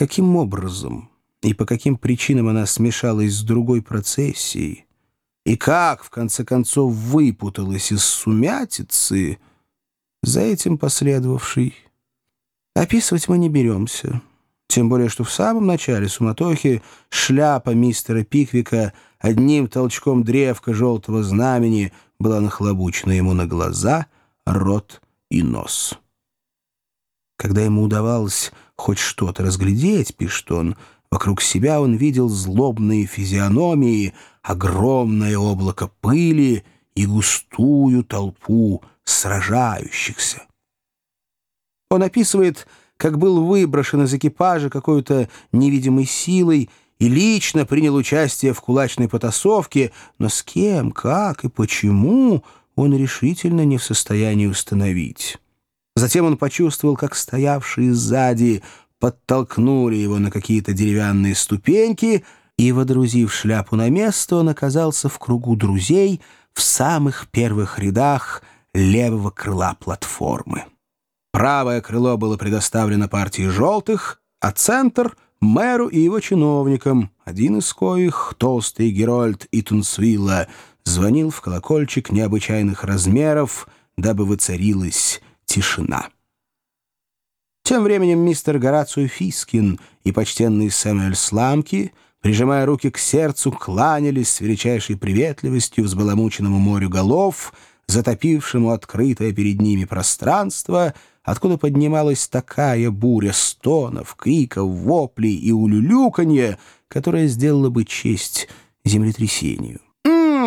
Каким образом и по каким причинам она смешалась с другой процессией, и как, в конце концов, выпуталась из сумятицы, за этим последовавшей, описывать мы не беремся. Тем более, что в самом начале суматохи шляпа мистера Пиквика одним толчком древка желтого знамени была нахлобучена ему на глаза, рот и нос. Когда ему удавалось хоть что-то разглядеть, пишет он, вокруг себя он видел злобные физиономии, огромное облако пыли и густую толпу сражающихся. Он описывает, как был выброшен из экипажа какой-то невидимой силой и лично принял участие в кулачной потасовке, но с кем, как и почему он решительно не в состоянии установить. Затем он почувствовал, как стоявшие сзади подтолкнули его на какие-то деревянные ступеньки, и, водрузив шляпу на место, он оказался в кругу друзей в самых первых рядах левого крыла платформы. Правое крыло было предоставлено партии «желтых», а центр — мэру и его чиновникам, один из коих, толстый Герольд Итунсвилла, звонил в колокольчик необычайных размеров, дабы воцарилась тишина. Тем временем мистер Горацио Фискин и почтенный Сэмюэль Сламки, прижимая руки к сердцу, кланялись с величайшей приветливостью взбаламученному морю голов, затопившему открытое перед ними пространство, откуда поднималась такая буря стонов, криков, воплей и улюлюканья, которая сделала бы честь землетрясению.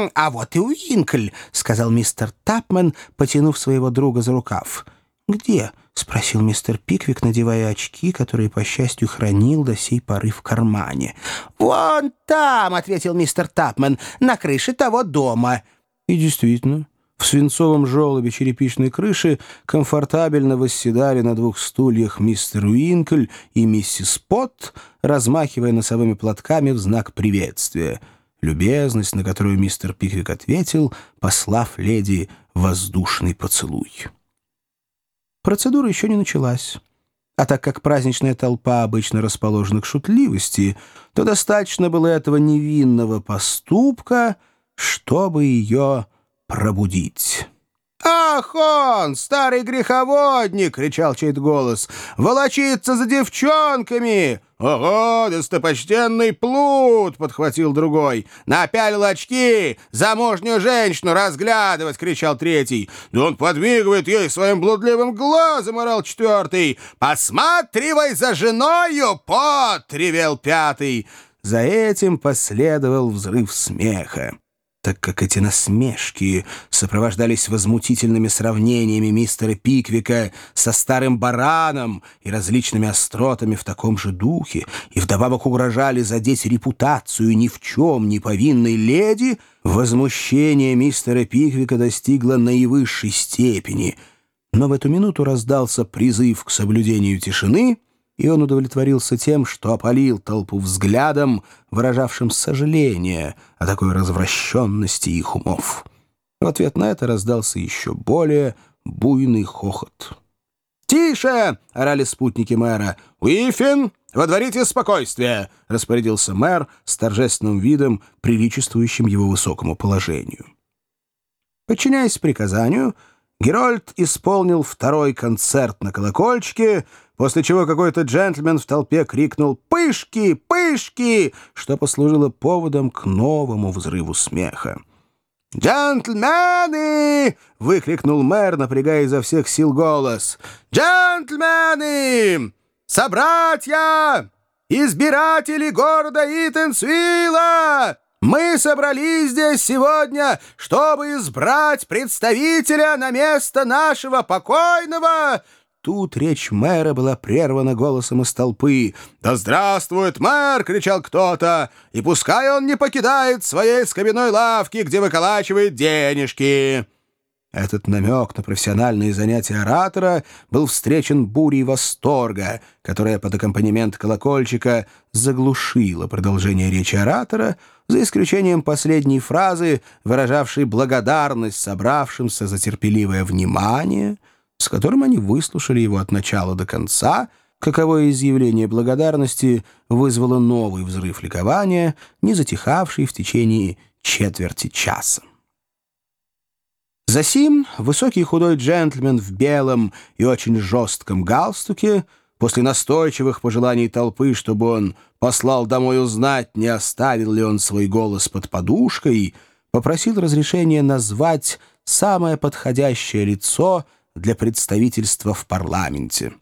«М -м, «А вот и Уинкль», — сказал мистер Тапмен, потянув своего друга за рукав. «Где?» — спросил мистер Пиквик, надевая очки, которые, по счастью, хранил до сей поры в кармане. «Вон там!» — ответил мистер Тапмен. «На крыше того дома». И действительно, в свинцовом желобе черепичной крыши комфортабельно восседали на двух стульях мистер Уинкль и миссис Пот, размахивая носовыми платками в знак приветствия. Любезность, на которую мистер Пиквик ответил, послав леди воздушный поцелуй. Процедура еще не началась. А так как праздничная толпа обычно расположена к шутливости, то достаточно было этого невинного поступка, чтобы ее пробудить. «Ах он, старый греховодник!» — кричал чей-то голос. «Волочится за девчонками!» «Ого, достопочтенный плут!» — подхватил другой. «Напялил очки! Замужнюю женщину разглядывать!» — кричал третий. «Да он подмигивает ей своим блудливым глазом!» — орал четвертый. «Посматривай за женою, пот!» — ревел пятый. За этим последовал взрыв смеха так как эти насмешки сопровождались возмутительными сравнениями мистера Пиквика со старым бараном и различными остротами в таком же духе, и вдобавок угрожали задеть репутацию ни в чем не повинной леди, возмущение мистера Пиквика достигло наивысшей степени. Но в эту минуту раздался призыв к соблюдению тишины — и он удовлетворился тем, что опалил толпу взглядом, выражавшим сожаление о такой развращенности их умов. В ответ на это раздался еще более буйный хохот. «Тише!» — орали спутники мэра. «Уифин, водворите спокойствие!» — распорядился мэр с торжественным видом, приличествующим его высокому положению. Подчиняясь приказанию, Герольд исполнил второй концерт на колокольчике, после чего какой-то джентльмен в толпе крикнул «Пышки! Пышки!», что послужило поводом к новому взрыву смеха. «Джентльмены!» — выкрикнул мэр, напрягая изо всех сил голос. «Джентльмены! Собратья! Избиратели города Итенсвилла! Мы собрались здесь сегодня, чтобы избрать представителя на место нашего покойного Тут речь мэра была прервана голосом из толпы. «Да здравствует мэр!» — кричал кто-то. «И пускай он не покидает своей скобяной лавки, где выколачивает денежки!» Этот намек на профессиональные занятия оратора был встречен бурей восторга, которая под аккомпанемент колокольчика заглушила продолжение речи оратора, за исключением последней фразы, выражавшей благодарность собравшимся за терпеливое внимание — с которым они выслушали его от начала до конца, каковое изъявление благодарности вызвало новый взрыв ликования, не затихавший в течение четверти часа. Засим высокий худой джентльмен в белом и очень жестком галстуке после настойчивых пожеланий толпы, чтобы он послал домой узнать, не оставил ли он свой голос под подушкой, попросил разрешения назвать самое подходящее лицо для представительства в парламенте.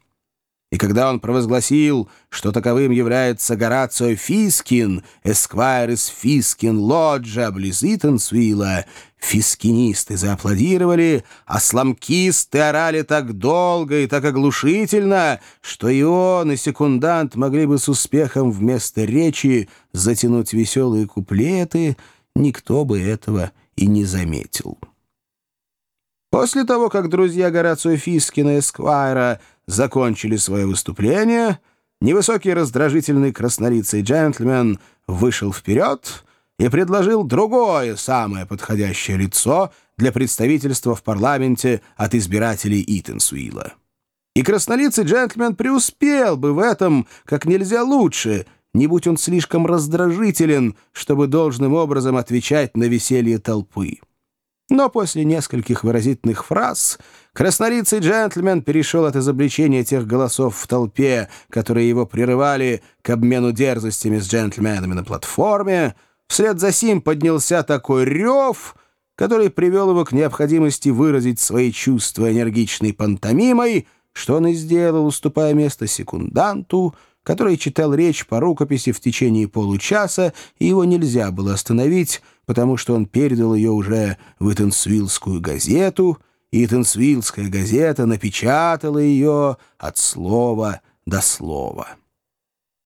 И когда он провозгласил, что таковым является Горацио Фискин, эсквайр из Фискин-Лоджа, близ Итансвилла, фискинисты зааплодировали, а сламкисты орали так долго и так оглушительно, что и он, и секундант могли бы с успехом вместо речи затянуть веселые куплеты, никто бы этого и не заметил. После того, как друзья Горацио Фискина Эсквайра закончили свое выступление, невысокий раздражительный краснолицый джентльмен вышел вперед и предложил другое самое подходящее лицо для представительства в парламенте от избирателей Итенсуила. И краснолицый джентльмен преуспел бы в этом как нельзя лучше, не будь он слишком раздражителен, чтобы должным образом отвечать на веселье толпы. Но после нескольких выразительных фраз краснолицый джентльмен перешел от изобличения тех голосов в толпе, которые его прерывали, к обмену дерзостями с джентльменами на платформе. Вслед за сим поднялся такой рев, который привел его к необходимости выразить свои чувства энергичной пантомимой, что он и сделал, уступая место секунданту, который читал речь по рукописи в течение получаса, и его нельзя было остановить, потому что он передал ее уже в Итансвиллскую газету, и Итансвиллская газета напечатала ее от слова до слова.